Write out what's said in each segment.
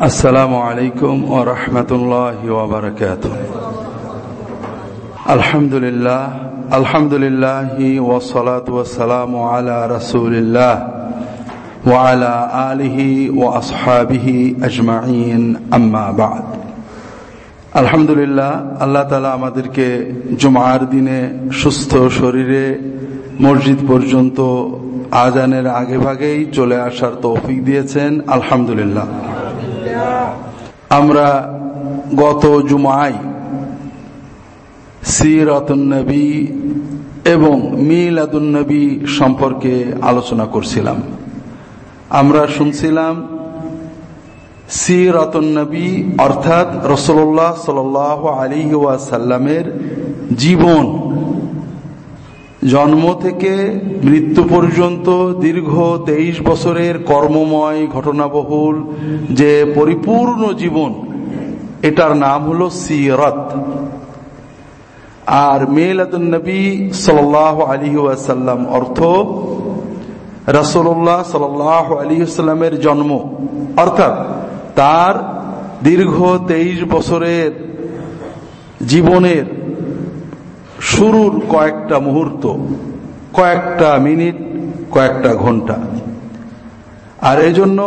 السلام عليكم ورحمة الله وبركاته الحمد لله الحمد لله والصلاة والسلام على رسول الله وعلى آله وأصحابه أجمعين أما بعد আলহামদুলিল্লাহ আল্লাহ তালা আমাদেরকে জুমার দিনে সুস্থ শরীরে মসজিদ পর্যন্ত আজানের আগে ভাগেই চলে আসার তৌফিক দিয়েছেন আলহামদুলিল্লাহ আমরা গত জুমায় সিরাতুন্নবী এবং মিলাদুন্নবী সম্পর্কে আলোচনা করছিলাম। আমরা শুনছিলাম সিরাতুন্নবী অর্থাৎ রসল্লাহ সাল আলী ওয়াসাল্লামের জীবন জন্ম থেকে মৃত্যু পর্যন্ত দীর্ঘ তেইশ বছরের কর্মময় ঘটনাবহুল যে পরিপূর্ণ জীবন, এটার নাম হল সিরত। আর মেলাদুলনবী সাল আলী ওয়াসাল্লাম অর্থ রসল্লাহ সাল আলী সাল্লামের জন্ম। অর্থাৎ তার দীর্ঘ তেইশ বছরের জীবনের শুরুর কয়েকটা মুহূর্ত, কয়েকটা মিনিট, কয়েকটা ঘণ্টা। আর এজন্য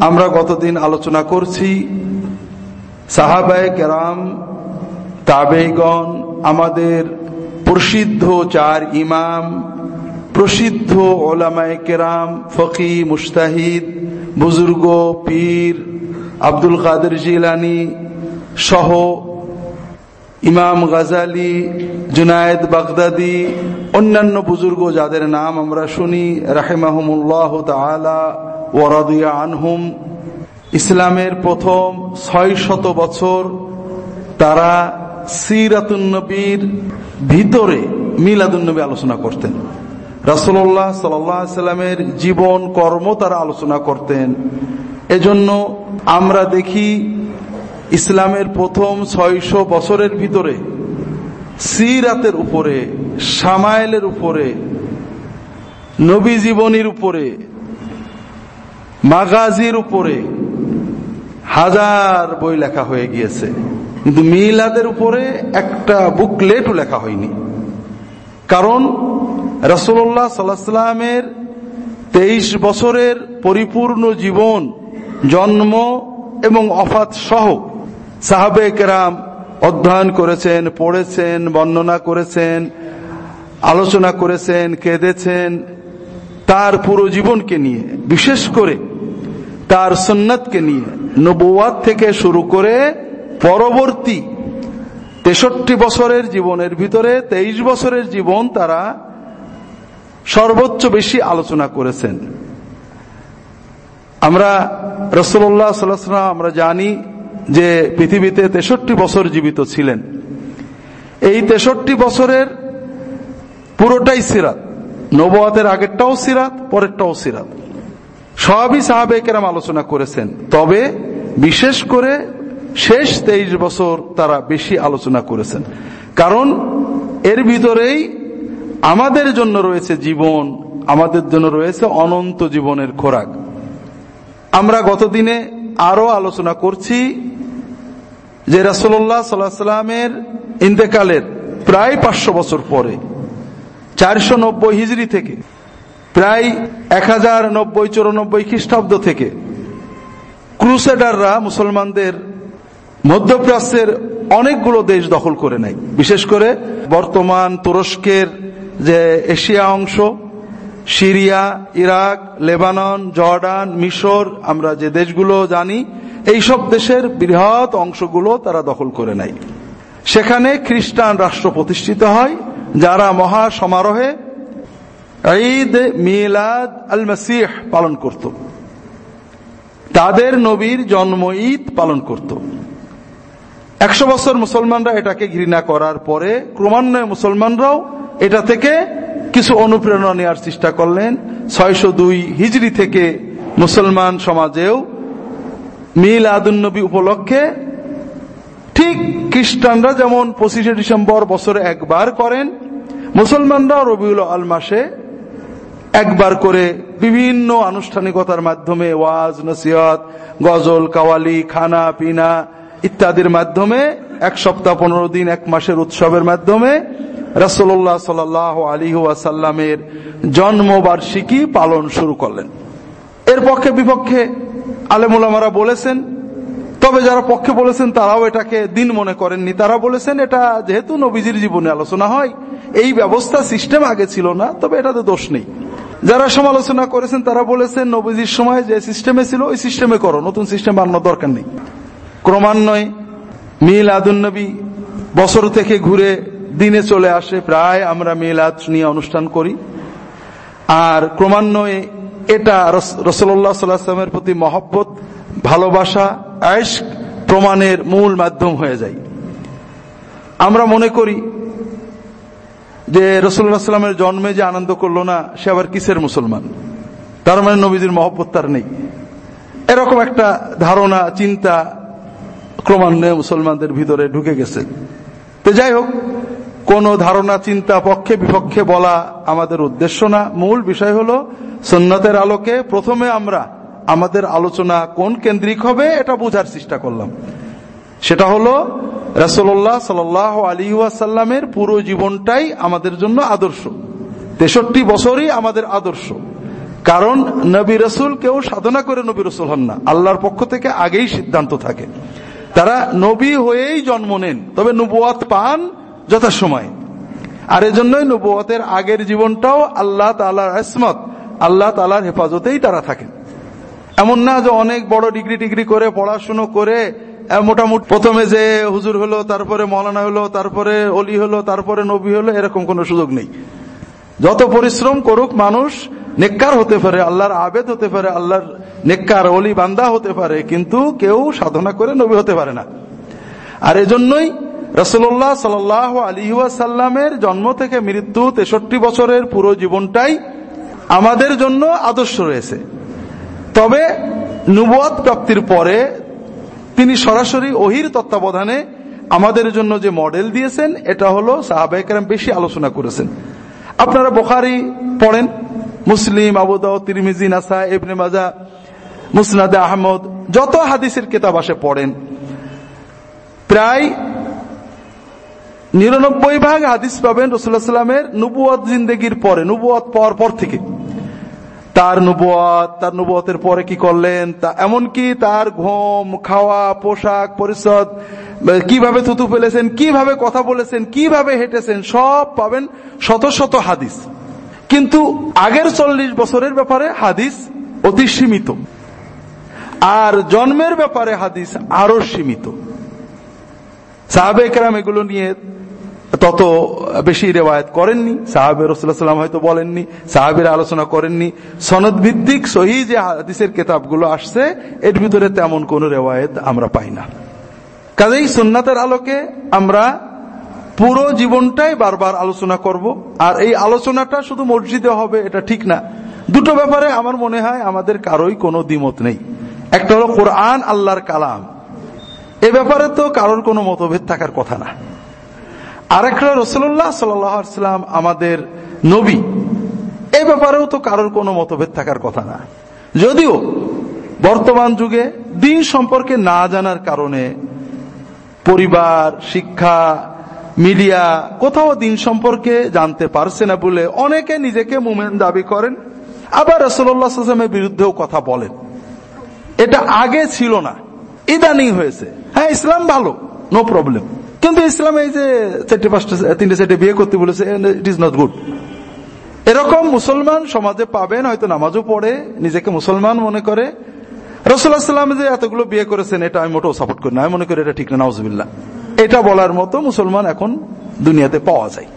আমরা গতদিন আলোচনা করছি, সাহাবায় কেরাম তাবেগণ আমাদের প্রসিদ্ধ চার ইমাম, প্রসিদ্ধ ওলামায় কেরাম, ফকি, মুস্তাহিদ, বুজুর্গ, পীর, আব্দুল কাদের জিলানি সহ ইমাম গাজালি, জুনায়দ বাগদাদি, অন্যান্য বুজুর্গ যাদের নাম আমরা শুনি, রাহেমাহমুল্লাহ তালা ওরাদিয়া আনহুম। ইসলামের প্রথম ছয় শত বছর তারা সিরাতুন্নবীর ভিতরে মিলাদুন্নবী আলোচনা করতেন। রাসুল্লাহ সাল্লামের জীবন কর্ম তারা আলোচনা করতেন। এজন্য আমরা দেখি ইসলামের প্রথম ছয়শো বছরের ভিতরে, সিরাতের উপরে সামাইলের উপরে, নবী জীবনীর উপরে, মাগাজির উপরে হাজার বই লেখা হয়ে গিয়েছে। কিন্তু মিলাদের উপরে একটা বুকলেটও লেখা হয়নি। কারণ রসুল্লাহ সাল্লামের তেইশ বছরের পরিপূর্ণ জীবন, জন্ম এবং অফাত সহ সাহাবে কেরাম অধ্যয়ন করেছেন, পড়েছেন, বর্ণনা করেছেন, আলোচনা করেছেন, কেঁদেছেন তার পুরো জীবনকে নিয়ে, বিশেষ করে তার সন্ন্যতকে নিয়ে নবুয়াদ থেকে শুরু করে পরবর্তী তেষট্টি বছরের জীবনের ভিতরে তেইশ বছরের জীবন তারা সর্বোচ্চ বেশি আলোচনা করেছেন। আমরা রসল্লাহ সাল্লাম, আমরা জানি যে পৃথিবীতে তেষট্টি বছর জীবিত ছিলেন। এই তেষট্টি বছরের পুরোটাই সিরাত। নবাতের আগেরটাও সিরাত, পরেরটাও সিরাত। সবই সাহাবে কেরাম আলোচনা করেছেন। তবে বিশেষ করে শেষ তেইশ বছর তারা বেশি আলোচনা করেছেন। কারণ এর ভিতরেই আমাদের জন্য রয়েছে জীবন, আমাদের জন্য রয়েছে অনন্ত জীবনের খোরাক। আমরা গতদিনে আরও আলোচনা করছি যে রাসোল্লাহ সাল্লামের ইন্তেকালের প্রায় পাঁচশো বছর পরে, চারশো নব্বই হিজড়ি থেকে, প্রায় এক হাজার নব্বই, চৌরানব্বই খ্রিস্টাব্দ থেকে ক্রুসেডাররা মুসলমানদের মধ্যপ্রাচ্যের অনেকগুলো দেশ দখল করে নেয়। বিশেষ করে বর্তমান তুরস্কের যে এশিয়া অংশ, সিরিয়া, ইরাক, লেবানন, জর্ডান, মিশর, আমরা যে দেশগুলো জানি এই সব দেশের বৃহৎ অংশগুলো তারা দখল করে নেয়। সেখানে খ্রিস্টান রাষ্ট্র প্রতিষ্ঠিত হয়, যারা মহা সমারোহে ঈদ মিলাদ আল মাসিহ পালন করত। তাদের নবীর জন্ম ঈদ পালন করত। একশো বছর মুসলমানরা এটাকে ঘৃণা করার পরে ক্রমান্বয়ে মুসলমানরাও এটা থেকে কিছু অনুপ্রেরণা নেওয়ার চেষ্টা করলেন। ছয়শো দুই হিজড়ি থেকে মুসলমান সমাজেও মিল আদুন্নবী উপলক্ষে ঠিক খ্রিস্টানরা যেমন পঁচিশে ডিসেম্বর বছরে একবার করেন মুসলমানরাও রবিউল আল মাসে একবার করে বিভিন্ন আনুষ্ঠানিকতার মাধ্যমে ওয়াজ, নসিহত, গজল, কাওয়ালি, খানা, পিনা ইত্যাদির মাধ্যমে এক সপ্তাহ পনেরো দিন, এক মাসের উৎসবের মাধ্যমে রাসোল্লাহ সাল আলী ওয়াসাল্লামের জন্মবার্ষিকী পালন শুরু করলেন। এর পক্ষে বিপক্ষে আলেমুলামারা বলেছেন, তবে যারা পক্ষে বলেছেন তারাও এটাকে দিন মনে করেননি। তারা বলেছেন এটা যেহেতু নবীজির জীবনে আলোচনা হয়, এই ব্যবস্থা সিস্টেম আগে ছিল না, তবে এটাতে দোষ নেই। যারা সমালোচনা করেছেন তারা বলেছেন নবীজির সময় যে সিস্টেমে ছিল, ওই সিস্টেমে করো, নতুন সিস্টেম বানানোর দরকার নেই। ক্রমান্বয়ে মিল আদুন্নবী বছর থেকে ঘুরে দিনে চলে আসে, প্রায় আমরা মিল মিলাদ নিয়ে অনুষ্ঠান করি। আর ক্রমান্বয়ে এটা রসল্লাহ সাল্লামের প্রতি মহব্বত, ভালোবাসা আয়স প্রমাণের মূল মাধ্যম হয়ে যায়। আমরা মনে করি যে রসুল্লাহ সাল্লামের জন্মে যে আনন্দ করল না, সে আবার কিসের মুসলমান? তার মানে নবীজির মহব্বত তার নেই। এরকম একটা ধারণা, চিন্তা ক্রমান্বয়ে মুসলমানদের ভিতরে ঢুকে গেছে। তো যাই হোক কোন ধারণা, চিন্তা, পক্ষে, বিপক্ষে বলা আমাদের উদ্দেশ্য না। মূল বিষয় হল সন্ন্যতের আলোকে প্রথমে আমরা আমাদের আলোচনা কোন কেন্দ্রিক হবে এটা বোঝার চেষ্টা করলাম। সেটা হলো রাসোল্লাহ সাল আলী ওয়াসাল্লামের পুরো জীবনটাই আমাদের জন্য আদর্শ। তেষট্টি বছরই আমাদের আদর্শ। কারণ নবী রসুল কেউ সাধনা করে নবী রসুল হন না। আল্লাহর পক্ষ থেকে আগেই সিদ্ধান্ত থাকে। তারা নবী হয়েই জন্ম নেন। তবে নবুয়াত পান যথাসময়। আর এজন্যই নবুয়াতের আগের জীবনটাও আল্লাহ তালার আসমত, আল্লাহ তালার হেফাজতেই তারা থাকেন। এমন না যে অনেক বড় ডিগ্রি টিগ্রি করে, পড়াশুনো করে মোটামুটি প্রথমে যে হুজুর হলো, তারপরে মৌলানা হলো, তারপরে অলি হলো, তারপরে নবী হলো, এরকম কোনো সুযোগ নেই। যত পরিশ্রম করুক মানুষ, নেককার হতে পারে, আল্লাহর আবেদ হতে পারে, আল্লাহর নেককার অলি বান্দা হতে পারে, কিন্তু কেউ সাধনা করে নবী হতে পারে না। আর এজন্যই রসুল্লাহ সাল আলী সাল্লামের জন্ম থেকে মৃত্যু তেষট্টি বছরের পুরো জীবনটাই আমাদের জন্য আদর্শ রয়েছে। তবে নুবত প্রাপ্তির পরে তিনি সরাসরি ওহির তত্ত্বাবধানে আমাদের জন্য যে মডেল দিয়েছেন, এটা হলো সাহাবাহাম বেশি আলোচনা করেছেন। আপনারা বোখারি পড়েন, মুসলিম আবুদাউ তিরমিজি নাসা ইবনে মাজা মুসনাদে আহমদ, যত হাদিসের কেতাব আসে পড়েন। প্রায় নিরানব্বই ভাগ হাদিস পাবেন রসুল্লাহ সাল্লামের নুবুয়াত জিন্দগির পরে নুবুয়াত পর পর থেকে। তার নুবুয়াত তার নুবুয়াতের পরে কি করলেন? তা এমনকি তার ঘুম, খাওয়া, পোশাক পরিষদ কীভাবে থুতু ফেলেছেন, কীভাবে কথা বলেছেন, কীভাবে হেঁটেছেন, সব পাবেন শত শত হাদিস। কিন্তু আগের চল্লিশ বছরের ব্যাপারে হাদিস অতি সীমিত। আর জন্মের ব্যাপারে হাদিস আরও সীমিত। সাহাবে একরাম এগুলো নিয়ে তত বেশি রেওয়ায়ত করেননি। সাহাবে রসুল্লাহাম হয়তো বলেননি। সাহাবের আলোচনা করেননি। সনদ ভিত্তিক সহি যে হাদিসের কেতাবগুলো আসছে, এর ভিতরে তেমন কোন রেওয়ায়ত আমরা পাই না। কাজেই সুন্নাতের আলোকে আমরা পুরো জীবনটাই বারবার আলোচনা করব। আর এই আলোচনাটা শুধু মসজিদে হবে, এটা ঠিক না। দুটো ব্যাপারে আমার মনে হয় আমাদের কারোই কোনো দ্বিমত নেই। একটা হলো কোরআন, আল্লাহর কালাম। এ ব্যাপারে তো কারোর কোনো মতভেদ থাকার কথা না। আরেকটা রসুল্লাহ সাল্লাম আমাদের নবী। এ ব্যাপারেও তো কারোর কোনো মতভেদ থাকার কথা না। যদিও বর্তমান যুগে দিন সম্পর্কে না জানার কারণে পরিবার, শিক্ষা, মিডিয়া কোথাও দিন সম্পর্কে জানতে পারছে না বলে অনেকে নিজেকে মুমেন্ট দাবি করেন, আবার রসুল্লাহামের বিরুদ্ধেও কথা বলেন। এটা আগে ছিল না। ইদানিং হয়েছে। হ্যাঁ ইসলাম ভালো নো প্রবলেম কিন্তু ইসলাম এই যে চারটে পাঁচটা, তিনটে চারটে বিয়ে করতে বলেছে ইট ইজ নট গুড এরকম মুসলমান সমাজে পাবেন, হয়তো নামাজও পড়ে, নিজেকে মুসলমান মনে করে। রসুল্লাহাম যে এতগুলো বিয়ে করেছেন, এটা আমি মোটেও সাপোর্ট করি না। আমি মনে করি এটা ঠিক না নওয়াজবিল্লা এটা বলার মতো মুসলমান এখন দুনিয়াতে পাওয়া যায়।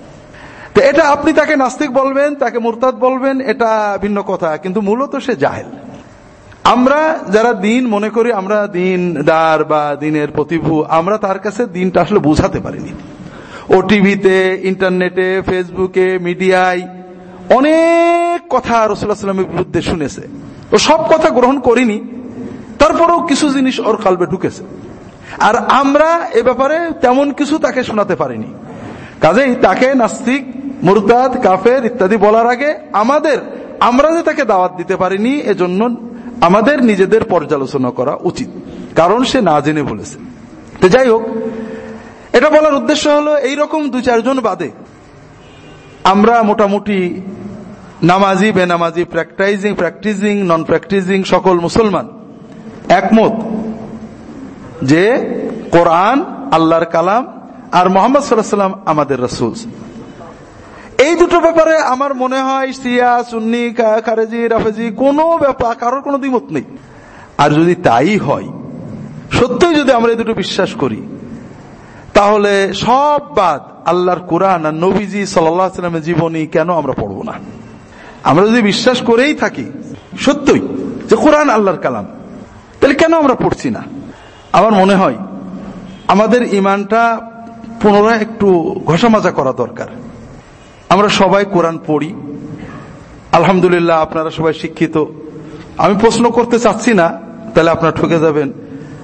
তো এটা আপনি তাকে নাস্তিক বলবেন, তাকে মুরতাদ বলবেন, এটা ভিন্ন কথা। কিন্তু মূলত সে জাহেল। আমরা যারা দিন মনে করি আমরা দিন দার বা দিনের প্রতিভু, আমরা তার কাছে দিনটা আসলে বুঝাতে পারিনি। ও টিভিতে, ইন্টারনেটে, ফেসবুকে, মিডিয়ায় অনেক কথা রসুল্লাহ বিরুদ্ধে শুনেছে। ও সব কথা গ্রহণ করিনি, তারপরেও কিছু জিনিস ওর কালবে ঢুকেছে। আর আমরা এ ব্যাপারে তেমন কিছু তাকে শোনাতে পারিনি। কাজেই তাকে নাস্তিক, মুরতাদ, কাফের ইত্যাদি বলার আগে আমাদের, আমরা যে তাকে দাওয়াত দিতে পারিনি, এজন্য আমাদের নিজেদের পর্যালোচনা করা উচিত। কারণ সে না জেনে বলেছে। তো যাই হোক, এটা বলার উদ্দেশ্য হলো এইরকম দু চারজন বাদে আমরা মোটামুটি নামাজি, বেনামাজি প্র্যাকটাইজিং প্র্যাকটিসিং নন প্র্যাকটিসিং সকল মুসলমান একমত যে কোরআন, আল্লাহর কালাম আর মোহাম্মদ সাল্লাম আমাদের রসুল। এই দুটো ব্যাপারে আমার মনে হয় সিয়া সুন্নি খারেজি, রাফেজি, কোনো ব্যাপার, কারোর কোনো দ্বিমত নেই। আর যদি তাই হয়, সত্যই যদি আমরা এই দুটো বিশ্বাস করি, তাহলে সব বাদ আল্লাহর কোরআন আর নবীজি সাল্লামের জীবনী কেন আমরা পড়ব না? আমরা যদি বিশ্বাস করেই থাকি, সত্যই, যে কোরআন আল্লাহর কালাম, তাহলে কেন আমরা পড়ছি না? আমার মনে হয়, আমাদের ইমানটা পুনরায় একটু ঘষামাজা করা দরকার। আমরা সবাই কোরআন পড়ি। আলহামদুলিল্লাহ আপনারা সবাই শিক্ষিত। আমি প্রশ্ন করতে চাচ্ছি না, তাহলে আপনারা ঠকে যাবেন।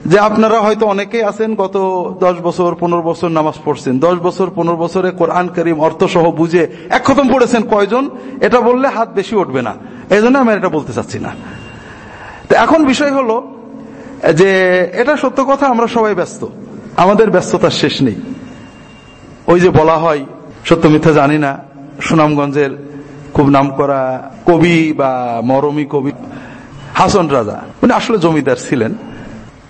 যে আপনারা হয়তো অনেকেই আছেন, গত দশ বছর, পনেরো বছর নামাজ পড়ছেন। দশ বছর, পনেরো বছরে কোরআন করিম অর্থ সহ বুঝে এক খতম পড়েছেন কয়জন? এটা বললে হাত বেশি উঠবে না। এই জন্য আমি এটা বলতে চাচ্ছি না। তো এখন বিষয় হলো যে এটা সত্য কথা, আমরা সবাই ব্যস্ত। আমাদের ব্যস্ততার শেষ নেই। ওই যে বলা হয়, সত্য মিথ্যা জানি না। সুনামগঞ্জের খুব নাম করা কবি বা মরমী কবি হাসন রাজা, উনি আসলে জমিদার ছিলেন।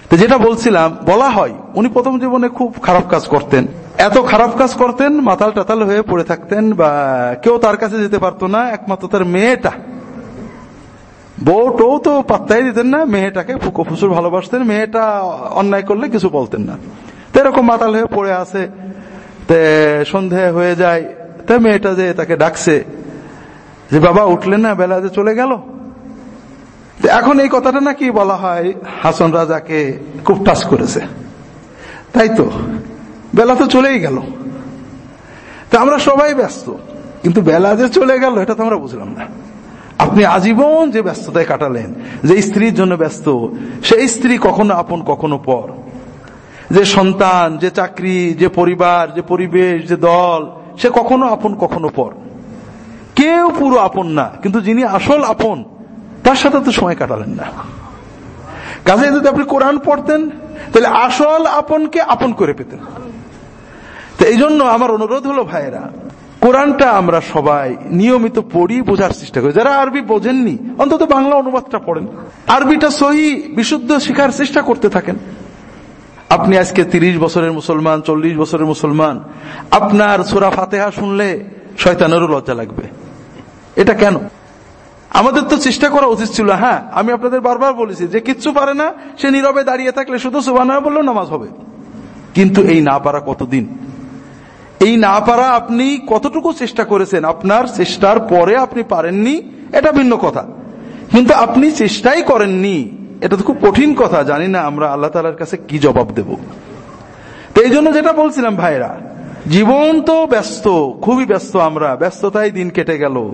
তো যেটা বলছিলাম, বলা হয় উনি প্রথম জীবনে খুব খারাপ কাজ করতেন। এত খারাপ কাজ করতেন, মাতাল টাতাল হয়ে পড়ে থাকতেন বা কেউ তার কাছে যেতে পারতো না, একমাত্র তার মেয়েটা। বউ টো তো পাত্তাই দিতেন না, মেয়েটাকে ফুকো ফুসুর ভালোবাসতেন, মেয়েটা অন্যায় করলে কিছু বলতেন না। তো এরকম মাতাল হয়ে পড়ে আছে, তে সন্ধে হয়ে যায় তা মেয়েটা যে তাকে ডাকছে যে বাবা উঠলেন না, বেলা যে চলে গেল। এখন এই কথাটা নাকি বলা হয়, হাসন রাজাকে খুব টাচ করেছে। তাই তো, বেলা তো চলেই গেল। তা আমরা সবাই ব্যস্ত, কিন্তু বেলা যে চলে গেল, এটা তো আমরা বুঝলাম না। আপনি আজীবন যে ব্যস্ততায় কাটালেন, যে স্ত্রীর জন্য ব্যস্ত, সেই স্ত্রী কখনো আপন, কখনো পর। যে সন্তান, যে চাকরি, যে পরিবার, যে পরিবেশ, যে দল সে কখনো আপন, কখনো পর। কেউ পুরো আপন না, কিন্তু যিনি আসল আপন, তার সাথে তো সময় কাটালেন না। কাজে যদি আপনি কোরআন পড়তেন, তাহলে আসল আপনকে আপন করে পেতেন। তো এই জন্য আমার অনুরোধ হলো, ভাইয়েরা, কোরআনটা আমরা সবাই নিয়মিত পড়ি, বোঝার চেষ্টা করি। যারা আরবি বোঝেননি, অন্তত বাংলা অনুবাদটা পড়েন। আরবিটা সহি, বিশুদ্ধ শিখার চেষ্টা করতে থাকেন। আপনি আজকে তিরিশ বছরের মুসলমান, চল্লিশ বছরের মুসলমান, আপনার সোরা ফাতেহা শুনলে শয়তানেরও লজ্জা লাগবে। এটা কেন? আমাদের তো চেষ্টা করা উচিত ছিল হ্যাঁ আমি আপনাদের বারবার বলেছি, যে কিচ্ছু পারে না, সে নীরবে দাঁড়িয়ে থাকলে শুধু সুবানা বললেও নামাজ হবে। কিন্তু এই না পারা কতদিন? এই না পারা আপনি কতটুকু চেষ্টা করেছেন? আপনার চেষ্টার পরে আপনি পারেননি, এটা ভিন্ন কথা। কিন্তু আপনি চেষ্টাই করেননি এটা তো খুব কঠিন কথা, জানি না আমরা আল্লাহ তালার কাছে কি জবাব দেব। তো এই জন্য যেটা বলছিলাম ভাইরা, জীবন তো ব্যস্ত, খুবই ব্যস্ত আমরা, ব্যস্ততায় দিন কেটে গেল।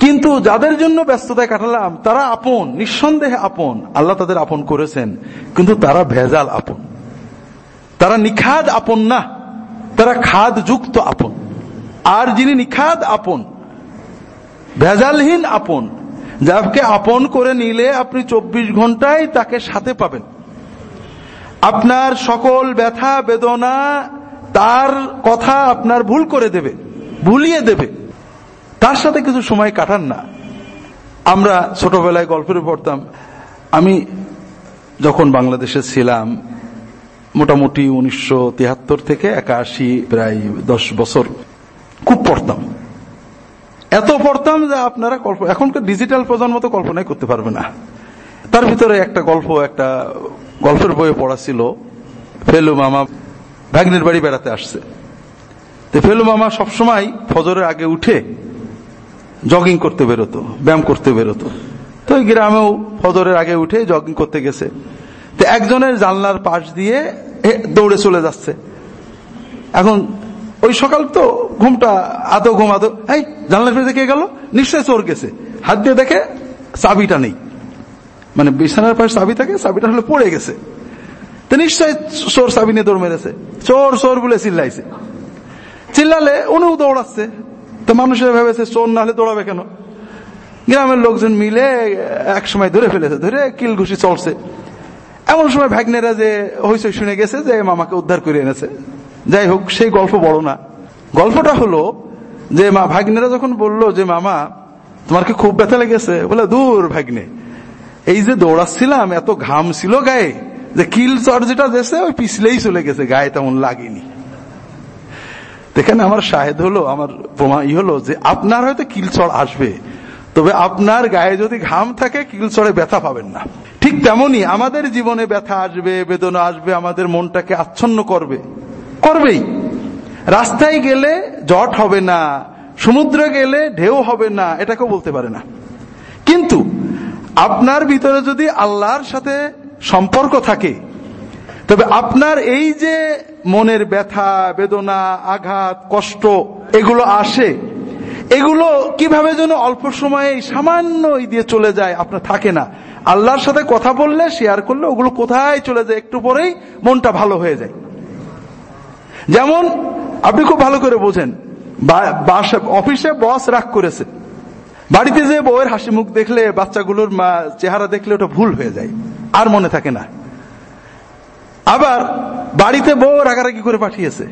কিন্তু যাদের জন্য ব্যস্ততায় কাটালাম, তারা আপন, নিঃসন্দেহে আপন। আল্লাহ তাদের আপন করেছেন, কিন্তু তারা ভেজাল আপন। তারা নিখাদ আপন না, তারা খাদ যুক্ত আপন। আর যিনি নিখাদ আপন, ভেজালহীন আপন যাকে আপন করে নিলে আপনি চব্বিশ ঘন্টায় তাকে সাথে পাবেন। আপনার সকল ব্যথা, বেদনা, তার কথা আপনার ভুল করে দেবে, ভুলিয়ে দেবে। তার সাথে কিছু সময় কাটান না। আমরা ছোটবেলায় গল্পের পড়তাম, আমি যখন বাংলাদেশে ছিলাম, মোটামুটি উনিশশো তিয়াত্তর থেকে একাশি, প্রায় দশ বছর, খুব পড়তাম। এত পড়তাম যে আপনারা এখনকার ডিজিটাল প্রজন্ম তো কল্পনাই করতে পারবে না। তার ভিতরে একটা গল্প, একটা গল্পের বইয়ে পড়া ছিল, ফেলু মামা ভাগ্নের বাড়ি বেড়াতে আসছে। তো ফেলু মামা সবসময় ফজরের আগে উঠে জগিং করতে বেরোতো, ব্যায়াম করতে বেরোতো। তো গ্রামেও ফজরের আগে উঠে জগিং করতে গেছে। তো একজনের জানলার পাশ দিয়ে দৌড়ে চলে যাচ্ছে। এখন ওই সকাল তো ঘুমটা আদো ঘুম আদো এই, জানলার ফেলে কে গেল। নিশ্চয় চোর গেছে। হাত দিয়ে দেখে চাবিটা নেই। মানে বিছানার পাশে চাবি থাকে, চাবিটা হলে পড়ে গেছে। তো নিশ্চয় চোর চাবি নিয়ে দৌড় মেরেছে। চোর চোর বলে চিল্লাইছে। চিল্লালে উনিও দৌড়াচ্ছে। তো মানুষের ভেবেছে, চোর না হলে দৌড়াবে কেন? গ্রামের লোকজন মিলে এক সময় ধরে ফেলেছে, ধরে কিল ঘুষি চলছে। এমন সময় ভাগ্নেরা যে হইচই শুনে গেছে যে মামাকে উদ্ধার করে এনেছে। যাই হোক, সেই গল্প বড় না। গল্পটা হলো যে মা ভাগ্নেরা যখন বলল যে, মামা, তোমার কি খুব ব্যথা লেগেছে? বলে, দূর ভাগ্নে, এই যে দৌড়াচ্ছিলাম, এত ঘাম ছিল গায়ে, যে কিল চর যেটা দেশে, ওই পিছলেই চলে গেছে, গায়ে তেমন লাগেনি। এখানে আমার শাহেদ হলো, আমার প্রমাণ ই হলো যে, আপনার হয়তো কিলচড় আসবে, তবে আপনার গায়ে যদি ঘাম থাকে কিলচড়ে ব্যথা পাবেন না। ঠিক তেমনি আমাদের জীবনে ব্যথা আসবে, বেদনা আসবে, আমাদের মনটাকে আচ্ছন্ন করবে। করবেই। রাস্তায় গেলে জট হবে না, সমুদ্রে গেলে ঢেউ হবে না, এটাকেও বলতে পারে না। কিন্তু আপনার ভিতরে যদি আল্লাহর সাথে সম্পর্ক থাকে, তবে আপনার এই যে মনের ব্যথা, বেদনা, আঘাত, কষ্ট, এগুলো আসে, এগুলো কীভাবে যেন অল্প সময়ে সামান্য দিয়ে চলে যায়, আপনার থাকে না। আল্লাহর সাথে কথা বললে শেয়ার করলে, ওগুলো কোথায় চলে যায়, একটু পরেই মনটা ভালো হয়ে যায়। যেমন, আপনি খুব ভালো করে বোঝেন অফিসে বস রাগ করেছে। বাড়িতে যে বউয়ের হাসি মুখ দেখলে, বাচ্চাগুলোর চেহারা দেখলে ওটা ভুল হয়ে যায়, আর মনে থাকে না। আবার, বাড়িতে বউ রাগারাগি করে পাঠিয়েছে।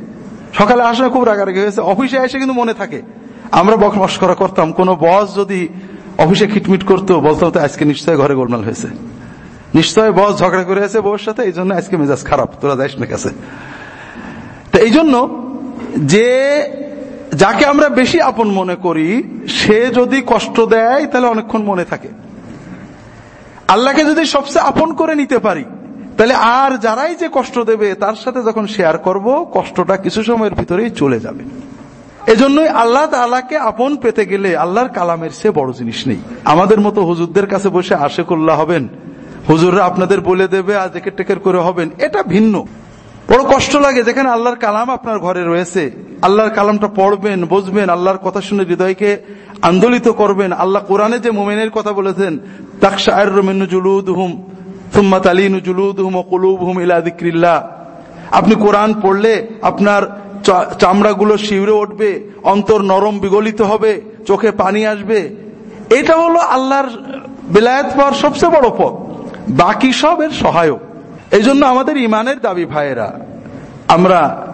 সকালে আসলে খুব রাগারাগি হয়েছে, অফিসে এসে কিন্তু মনে থাকে, আমরা মস্করা করতাম, কোন বস যদি অফিসে খিটমিট করতো বলতো তো আজকে নিশ্চয় ঘরে গোলমাল হয়েছে। নিশ্চয় বস ঝগড়া করে আছে বউর সাথে, এই জন্য আজকে মেজাজ খারাপ, তোরা যাইস না কাছে। তো এই জন্য যে যাকে আমরা বেশি আপন মনে করি, সে যদি কষ্ট দেয়, তাহলে অনেকক্ষণ মনে থাকে। আল্লাহকে যদি সবচেয়ে আপন করে নিতে পারি, তাহলে আর যারাই যে কষ্ট দেবে, তার সাথে যখন শেয়ার করব, কষ্টটা কিছু সময়ের ভিতরেই চলে যাবে। এজন্যই আল্লাহ তালাকে আপন পেতে গেলে আল্লাহর কালামের সে বড় জিনিস নেই। আমাদের মতো হুজুরদের কাছে বসে আশে করলা হবেন। হুজুররা আপনাদের বলে দেবে আর টেকের করে হবেন। এটা ভিন্ন। বড় কষ্ট লাগে। যেখানে আল্লাহর কালাম আপনার ঘরে রয়েছে। আল্লাহর কালামটা পড়বেন, বুঝবেন, আল্লাহর কথা শুনে হৃদয়কে আন্দোলিত করবেন। আল্লাহ কোরআনে যে মোমেনের কথা বলেছেন হুম ইলা আপনি কোরআন পড়লে আপনার চামড়াগুলো শিউরে উঠবে, অন্তর নরম বিগলিত হবে, চোখে পানি আসবে। এটা হলো আল্লাহর বেলায়ত পাওয়ার সবচেয়ে বড় পথ। বাকি সব এর সহায়ক। এই জন্য আমাদের ইমানের দাবি ভাইয়েরা, আমরা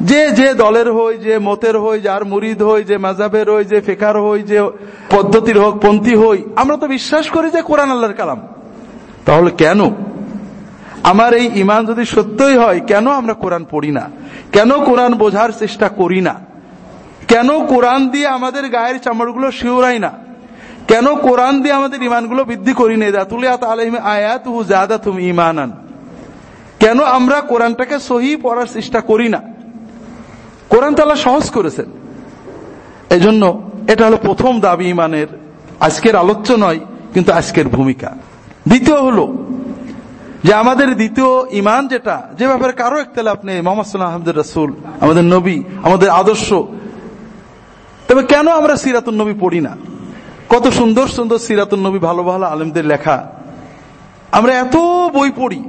যে যে দলের হই, যে মতের হই, যার মুরিদ হই, যে মাজাবের হই, যে ফেকার হই, যে পদ্ধতির হোক, পন্থী হই, আমরা তো বিশ্বাস করি যে কোরআন আল্লাহর কালাম। তাহলে কেন? আমার এই ইমান যদি সত্যই হয়, কেন আমরা কোরআন পড়ি না? কেন কোরআন বোঝার চেষ্টা করি না? কেন কোরআন দিয়ে আমাদের গায়ের চামড়গুলো শিওরাই না? কেন কোরআন দিয়ে আমাদের ইমানগুলো বৃদ্ধি করি না? দাতুলিয়াত আলহিম আয়াত জাদা তুমি ইমানান কেন আমরা কোরআনটাকে সহি পড়ার চেষ্টা করি না? কোরআন তালা সহজ করেছেন। এই জন্য এটা হলো প্রথম দাবি ইমানের। আজকের আলোচ্য নয়, কিন্তু আজকের ভূমিকা। দ্বিতীয় হলো যে আমাদের দ্বিতীয় ইমান যেটা, যে ব্যাপারে কারও একতেলাপ নেই, মোহাম্মদ সাল্লাহ আহমদ রাসুল, আমাদের নবী, আমাদের আদর্শ। তবে কেন আমরা সিরাতুল নবী পড়ি না? কত সুন্দর সুন্দর সিরাতুল নবী ভালো ভালো আলেমদের লেখা। আমরা এত বই পড়ি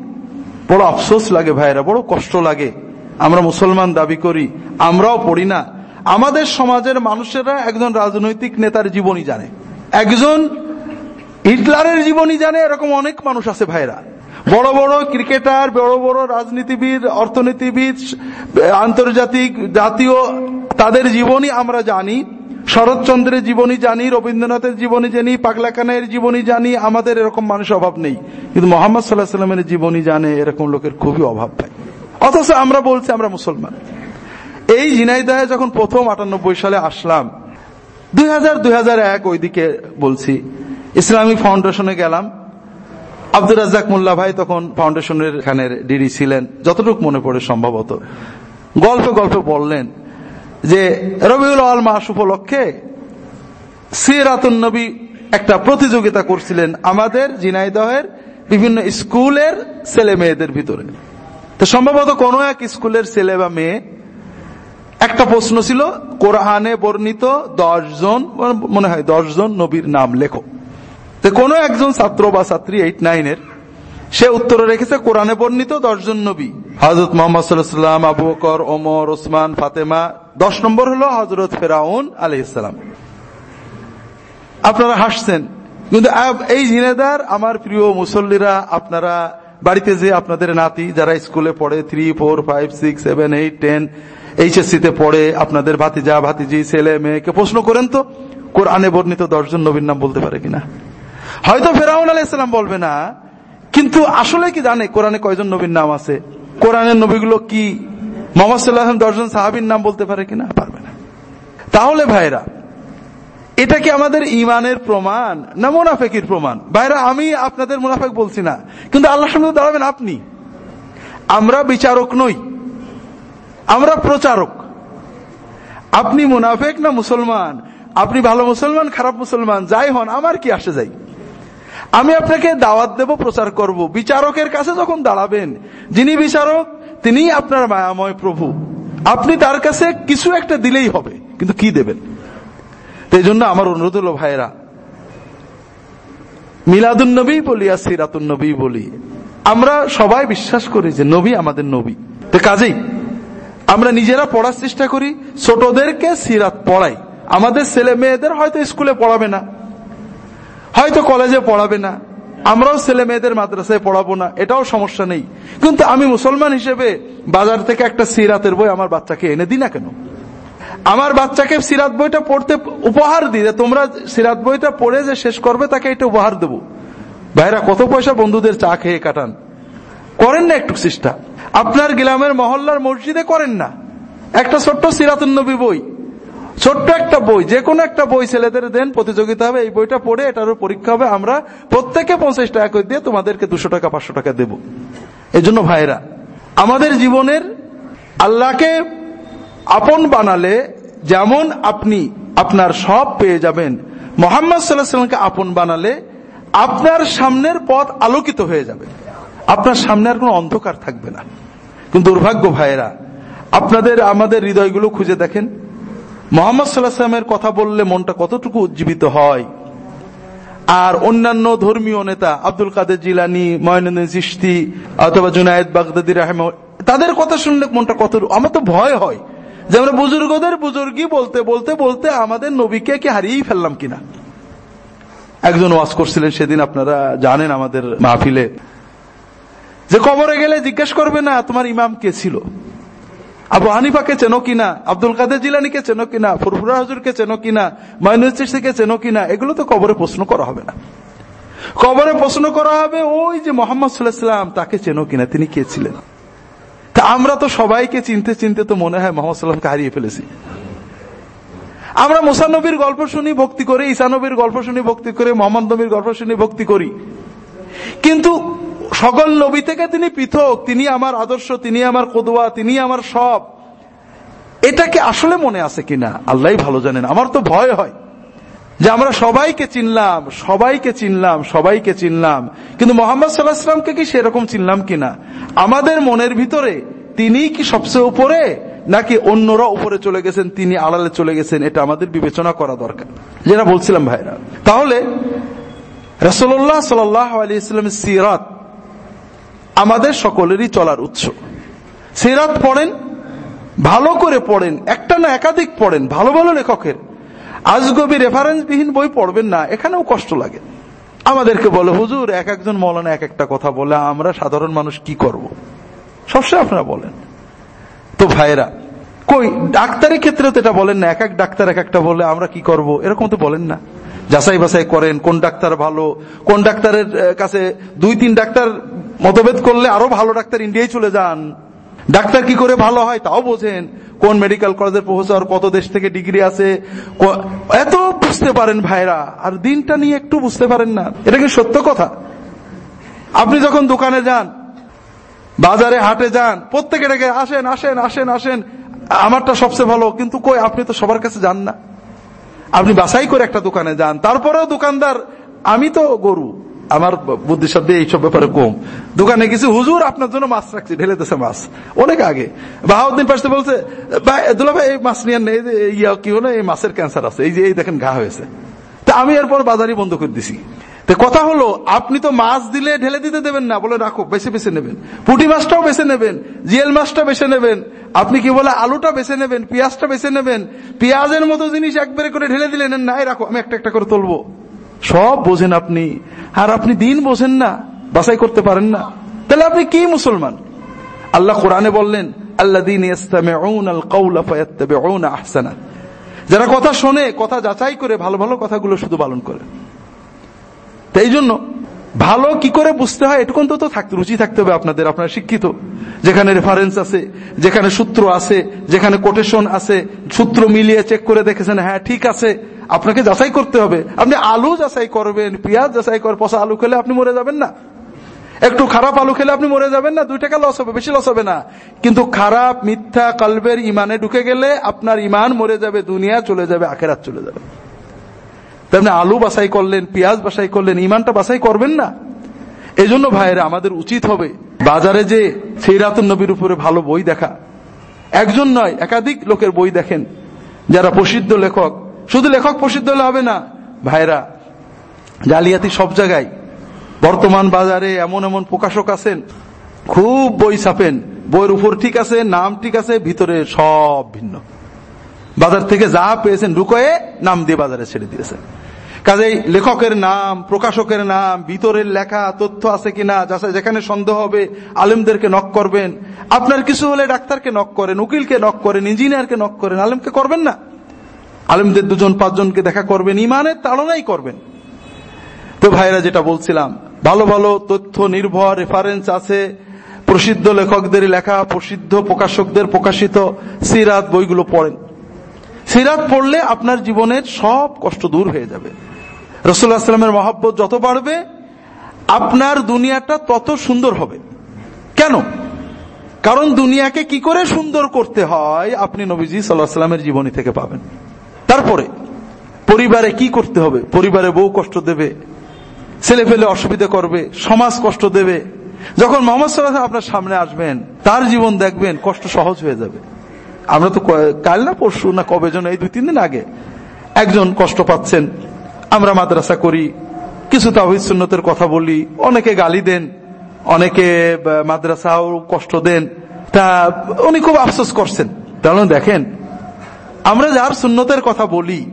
বড় আফসোস লাগে ভাইরা বড় কষ্ট লাগে। আমরা মুসলমান দাবি করি, আমরাও পড়ি না। আমাদের সমাজের মানুষেরা একজন রাজনৈতিক নেতার জীবনী জানে। একজন হিটলারের জীবনী জানে, এরকম অনেক মানুষ আছে ভাইরা বড় বড় ক্রিকেটার, বড় বড় রাজনীতিবিদ, অর্থনীতিবিদ, আন্তর্জাতিক জাতীয়, তাদের জীবনী আমরা জানি। শরৎচন্দ্রের জীবনী জানি, রবীন্দ্রনাথের জীবনী জানি পাগলাকানের জীবনী জানি, আমাদের এরকম মানুষ অভাব নেই। কিন্তু মোহাম্মদ সাল্লাহ সাল্লামের জীবনী জানে, এরকম লোকের খুবই অভাব পায় অথচ আমরা বলছি আমরা মুসলমান। এই ঝিনাইদাহে যখন প্রথম আটানব্বই সালে আসলাম, দুই হাজার দুই হাজার এক ওইদিকে বলছি ইসলামিক ফাউন্ডেশনে গেলাম। আব্দুর রাজাক মোল্লা ভাই তখন ফাউন্ডেশনের এখানের ডিডি ছিলেন, যতটুকু মনে পড়ে সম্ভবত। গল্পে গল্পে বললেন যে রবিউল আল মাস উপলক্ষে সিরাতুন নবী একটা প্রতিযোগিতা করছিলেন আমাদের জিনাইদহের বিভিন্ন স্কুলের ছেলে মেয়েদের ভিতরে। তো সম্ভবত কোন এক স্কুলের ছেলে বা মেয়ে একটা প্রশ্ন ছিল, কোরআনে বর্ণিত দশ জন মনে হয় দশজন নবীর নাম লেখো। তো কোন একজন ছাত্র বা ছাত্রী এইট নাইনের সে উত্তরে রেখেছে, কোরআনে বর্ণিত দশজন নবী। হজরত মোহাম্মদ সাল্লাম আবু বকর, ওমর, ওসমান, ফাতেমা, দশ নম্বর হলো হজরত ফেরাউন আলি ইসলাম আপনারা হাসছেন, কিন্তু এই জিনেদার আমার প্রিয় মুসল্লিরা, আপনারা বাড়িতে যে আপনাদের নাতি যারা স্কুলে পড়ে three four five six seven eight ten HSC তে পড়ে, আপনাদের ভাতিজা, ভাতিজি, ছেলে, মেয়েকে প্রশ্ন করেন তো, কোরআনে বর্ণিত দশজন নবীর নাম বলতে পারে কিনা? হয়তো ফেরাউন আলাহ ইসলাম বলবে না কিন্তু আসলে কি জানে কোরআনে কয়জন নবীর নাম আছে? কোরআনের নবীগুলো কি মোহাম্মদ সাল্লাহ দশজন সাহাবির নাম বলতে পারে কিনা? পারবে না। তাহলে ভাইরা, এটা কি আমাদের ইমানের প্রমাণ না মোনাফেকির প্রমাণ? ভাইরা, আমি আপনাদের মুনাফেক বলছি না। কিন্তু আল্লাহ সামনে দাঁড়াবেন আপনি। আমরা বিচারক নই। আমরা প্রচারক। আপনি মুনাফেক না মুসলমান? আপনি ভালো মুসলমান, খারাপ মুসলমান? যাই হন, আমার কি আসে যাই? আমি আপনাকে দাওয়াত দেব, প্রচার করব। বিচারকের কাছে যখন দাঁড়াবেন, যিনি বিচারক তিনি আপনার মায়াময় প্রভু। আপনি তার কাছে কিছু একটা দিলেই হবে, কিন্তু কি দেবেন? এই জন্য আমার অনুরোধ হলো ভাইরা মিলাদুন নবী বলি আর সিরাতুন নবী বলি। আমরা সবাই বিশ্বাস করি যে নবী আমাদের নবী। তো কাজেই, আমরা নিজেরা পড়ার চেষ্টা করি, ছোটদেরকে সিরাত পড়াই। আমাদের ছেলে মেয়েদের হয়তো স্কুলে পড়াবে না। হয়তো কলেজে পড়াবে না, আমরাও ছেলে মেয়েদের মাদ্রাসায় পড়াবো না, এটাও সমস্যা নেই। কিন্তু আমি মুসলমান হিসেবে বাজার থেকে একটা সিরাতের বই আমার বাচ্চাকে এনে দিই না কেন? আমার বাচ্চাকে সিরাত বইটা পড়তে উপহার দিই তোমরা সিরাত বইটা পড়ে যে শেষ করবে তাকে এটা উপহার দেব। ভাইরা, কত পয়সা বন্ধুদের চা খেয়ে কাটান। করেন না একটু চেষ্টা। আপনার গ্রামের মহল্লার মসজিদে করেন না। একটা ছোট্ট সিরাতুন্নবী বই। ছোট্ট একটা বই, যে কোনো একটা বই ছেলেদের দেন, প্রতিযোগিতা হবে, এই বইটা পড়ে, এটারও পরীক্ষা হবে, আমরা প্রত্যেকে পঞ্চাশ টাকা করে দিয়ে তোমাদেরকে দুশো টাকা, পাঁচশো টাকা দেব। জন্য ভাইরা আমাদের জীবনের আল্লাহকে আপন বানালে যেমন আপনি আপনার সব পেয়ে যাবেন, মোহাম্মদ সাল্লাহামকে আপন বানালে আপনার সামনের পথ আলোকিত হয়ে যাবে। আপনার সামনে আর কোনো অন্ধকার থাকবে না। কিন্তু দুর্ভাগ্য ভাইয়েরা, আপনাদের, আমাদের হৃদয়গুলো খুঁজে দেখেন মোহাম্মদ সাল্লাহামের কথা বললে মনটা কতটুকু উজ্জীবিত হয়। আর অন্যান্য ধর্মীয় নেতা, আব্দুল কাদের জিলানি, ময়নুদ্দিন চিস্তি অথবা জুনায়দ বাগদাদি রাহেম, তাদের কথা শুনলে মনটা কত, আমার তো ভয় হয় যে আমরা বুজুর্গদের বুজুর্গি বলতে বলতে বলতে আমাদের নবীকে কি হারিয়েই ফেললাম কিনা। একজন ওয়াজ করছিলেন সেদিন, আপনারা জানেন আমাদের মাহফিলে, যে কবরে গেলে জিজ্ঞেস করবে, না, তোমার ইমাম কে ছিল? আবু হানিফাকে চেনো কিনা? আব্দুল কাদের জিলানিকে চেনো কিনা? ফুরফুরা হজুরকে চেনো কিনা? মাইনুচিকে চেনো কিনা? এগুলো তো কবরে প্রশ্ন করা হবে না। কবরে প্রশ্ন করা হবে, ওই যে মোহাম্মদ সাল্লাহাম তাকে চেনো কিনা? তিনি কে ছিলেন? তা আমরা তো সবাইকে চিনতে চিনতে তো মনে হয় মোহাম্মদ সাল্লামকে হারিয়ে ফেলেছি। আমরা মুসানবীর গল্প শুনি, ভক্তি করি ঈসানবীর গল্প শুনি, ভক্তি করে, মোহাম্মদ নবীর গল্প শুনি, ভক্তি করি। কিন্তু সকল নবী থেকে তিনি পৃথক, তিনি আমার আদর্শ, তিনি আমার কদুয়া, তিনি আমার সব। এটাকে আসলে মনে আছে কিনা? আল্লাহ ভালো জানেন। আমার তো ভয় হয় যে আমরা সবাইকে চিনলাম সবাইকে চিনলাম সবাইকে চিনলাম। কিন্তু মোহাম্মদ সাল্লাহামকে কি সেরকম চিনলাম কিনা? আমাদের মনের ভিতরে তিনি কি সবচেয়ে উপরে, নাকি অন্যরা উপরে চলে গেছেন, তিনি আড়ালে চলে গেছেন, এটা আমাদের বিবেচনা করা দরকার। যেটা বলছিলাম ভাইরা। তাহলে রসল্লাহ সাল্লাহ আলী ইসলামের সিরাত আমাদের সকলেরই চলার উৎস। সিরাত পড়েন, ভালো করে পড়েন, একটা না একাধিক পড়েন, ভালো ভালো লেখকের। আজগবি রেফারেন্স বিহীন বই পড়বেন না, এখানেও কষ্ট লাগে। আমাদেরকে বলে, হুজুর, এক একজন মৌলানা এক একটা কথা বলে, আমরা সাধারণ মানুষ কি করব। সবসময় আপনারা বলেন। তো ভাইরা কই ডাক্তারের ক্ষেত্রে তো এটা বলেন না, এক এক ডাক্তার এক একটা বলে, আমরা কি করব? এরকম তো বলেন না। যাচাই বাছাই করেন, কোন ডাক্তার ভালো, কোন ডাক্তারের কাছে দুই, তিন ডাক্তার মতভেদ করলে আরও ভালো ডাক্তার ইন্ডিয়ায় চলে যান। ডাক্তার কি করে ভালো হয় তাও বোঝেন। কোন মেডিকেল কলেজের প্রফেসর, কত দেশ থেকে ডিগ্রি আছে এত বুঝতে পারেন ভাইরা। আর দিনটা নিয়ে একটু বুঝতে পারেন না। এটা কি সত্য কথা? আপনি যখন দোকানে যান, বাজারে, হাটে যান প্রত্যেকে ডেকে আসেন আসেন আসেন আসেন, আমারটা সবচেয়ে ভালো। কিন্তু কই, আপনি তো সবার কাছে যান না। আপনি বাছাই করে একটা দোকানে যান। তারপরেও দোকানদার, আমি তো গরু। আমার বুদ্ধি শব্দে এইসব ব্যাপারে কম। দোকানে কিছু হুজুর আপনার জন্য মাছ রাখছি, ঢেলে দিতেছে মাছ। অনেক আগে। বাহাউদ্দিন পাশে বলছে, ভাই এই মাছ নিয়ে নেই ইয়া কি হলো, এই মাছের ক্যান্সার আছে, এই যে, এই দেখেন ঘা হয়েছে। তা আমি এরপর বাজারই বন্ধ করে দিছি। কথা হলো, আপনি তো মাছ দিলে ঢেলে দিতে দেবেন না, বলে রাখো, বেছে বেছে নেবেন। পুটি মাছটাও বেছে নেবেন, জিয়েল মাছটা বেছে নেবেন, আপনি কি বলে আলুটা বেছে নেবেন, পেঁয়াজটা বেছে নেবেন, পেঁয়াজের মতো জিনিস একবারে করে ঢেলে দিলেন নাই রাখো, আমি একটা একটা করে তুলবো। সব বোঝেন আপনি। আর আপনি দিন বোঝেন না বাসাই করতে পারেন না। তাহলে আপনি কি মুসলমান? আল্লাহ কোরআনে বললেন আহসানা। যারা কথা শোনে, কথা যাচাই করে ভালো ভালো কথাগুলো শুধু পালন করে। তাই জন্য ভালো কি করে বুঝতে হয়? এটুকুন তো থাকতে রুচি থাকতে হবে আপনাদের। আপনারা শিক্ষিত। যেখানে রেফারেন্স আছে, যেখানে সূত্র আছে, যেখানে কোটেশন আছে, সূত্র মিলিয়ে চেক করে দেখেছেন হ্যাঁ ঠিক আছে। আপনাকে যাচাই করতে হবে। আপনি আলু যাচাই করবেন, পেঁয়াজ যাচাই করবেন পচা আলু খেলে আপনি মরে যাবেন না। একটু খারাপ আলু খেলে আপনি মরে যাবেন না। দুই টাকা লস হবে, বেশি লস হবে না। কিন্তু খারাপ, মিথ্যা, কালবের ইমানে ঢুকে গেলে আপনার ইমান মরে যাবে, দুনিয়া চলে যাবে, আখেরাত চলে যাবে। তেমনি আলু বাসাই করলেন, পেঁয়াজ বাসাই করলেন, ইমানটা বাসাই করবেন না। এই জন্য ভাইয়েরা, আমাদের উচিত হবে বাজারে যে সেইরাতুন নবীর উপরে ভালো বই দেখা। একজন নয়, একাধিক লোকের বই দেখেন, যারা প্রসিদ্ধ লেখক। শুধু লেখক প্রসিদ্ধ হলে হবে না ভাইরা জালিয়াতি সব জায়গায়। বর্তমান বাজারে এমন এমন প্রকাশক আছেন, খুব বই ছাপেন। বইয়ের উপর ঠিক আছে, নাম ঠিক আছে, ভিতরে সব ভিন্ন। বাজার থেকে যা পেয়েছেন ঢুকয়ে নাম দিয়ে বাজারে ছেড়ে দিয়েছেন। কাজেই লেখকের নাম, প্রকাশকের নাম, ভিতরের লেখা, তথ্য আছে কিনা, যাচাই যেখানে সন্দেহ হবে, আলেমদেরকে নক করবেন। আপনার কিছু হলে ডাক্তারকে নক করেন, উকিলকে নক করেন ইঞ্জিনিয়ারকে নক করেন, আলেমকে করবেন না। আলেমদের দুজন, পাঁচজনকে দেখা করবেন, ইমানের তাড়নাই করবেন। তো ভাইরা যেটা বলছিলাম, ভালো ভালো তথ্য, নির্ভর রেফারেন্স আছে, প্রসিদ্ধ লেখকদের লেখা, প্রসিদ্ধ প্রকাশকদের প্রকাশিত, সিরাত বইগুলো পড়েন। সিরাত পড়লে আপনার জীবনের সব কষ্ট দূর হয়ে যাবে। রসুল্লাহ সাল্লামের মহাব্বত যত বাড়বে, আপনার দুনিয়াটা তত সুন্দর হবে। কেন? কারণ দুনিয়াকে কি করে সুন্দর করতে হয়, আপনি নবীজি সাল্লাহ সাল্লামের জীবনী থেকে পাবেন। তারপরে, পরিবারে কি করতে হবে? পরিবারে বউ কষ্ট দেবে, ছেলে ফেলে অসুবিধা করবে, সমাজ কষ্ট দেবে। যখন মোহাম্মদ সাল্লাহ আপনার সামনে আসবেন, তার জীবন দেখবেন কষ্ট সহজ হয়ে যাবে। আমরা তো কাল না, পরশু না, কবে জন এই দুই, তিন দিন আগে একজন কষ্ট পাচ্ছেন। আমরা মাদ্রাসা করি, কিছু তাহিদ সুন্নতের কথা বলি, অনেকে গালি দেন, অনেকে মাদ্রাসাও কষ্ট দেন। তা উনি খুব আফসোস করছেন। তাহলে দেখেন, আমরা যার সুন্নতের কথা বলি,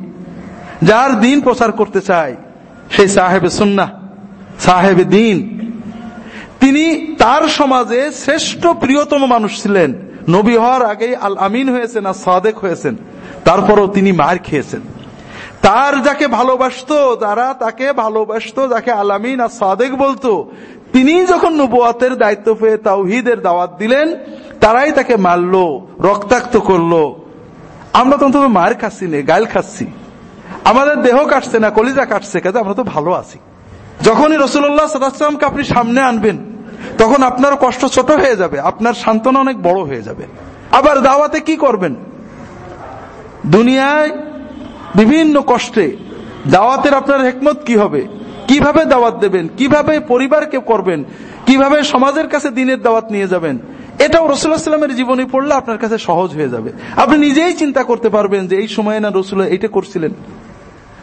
যার দিন প্রচার করতে চাই, সেই সাহেব সুন্না সাহেব দিন। তিনি তার সমাজে শ্রেষ্ঠ প্রিয়তম মানুষ ছিলেন। নবী হওয়ার আগেই আল আমিন হয়েছেন আর সাদেক হয়েছেন। তারপরও তিনি মার খেয়েছেন। তার যাকে ভালোবাসত, যারা তাকে ভালোবাসত, যাকে আলামিন আর সাদেক বলতো, তিনি যখন নবুয়াতের দায়িত্ব পেয়ে তাওহিদের দাওয়াত দিলেন, তারাই তাকে মারলো, রক্তাক্ত করল। আমরা তো অন্তত মার খাচ্ছি নে গাইল খাচ্ছি। আমাদের দেহ কাটছে না, কলিজা কাটছে কাজে আমরা তো ভালো আছি। যখনই রসুল্লাহ সাদামকে আপনি সামনে আনবেন তখন আপনার কষ্ট ছোট হয়ে যাবে, আপনার সান্ত্বনা অনেক বড় হয়ে যাবে। আবার দাওয়াতে কি করবেন? দুনিয়ায় বিভিন্ন কষ্টে দাওয়াতের আপনার হেকমত কি হবে? কীভাবে দাওয়াত দেবেন? কীভাবে পরিবারকে করবেন? কীভাবে সমাজের কাছে দিনের দাওয়াত নিয়ে যাবেন? এটাও রসুল্লাহামের জীবনী পড়লে আপনার কাছে সহজ হয়ে যাবে। আপনি নিজেই চিন্তা করতে পারবেন যে এই সময় না রসুল এটা করছিলেন।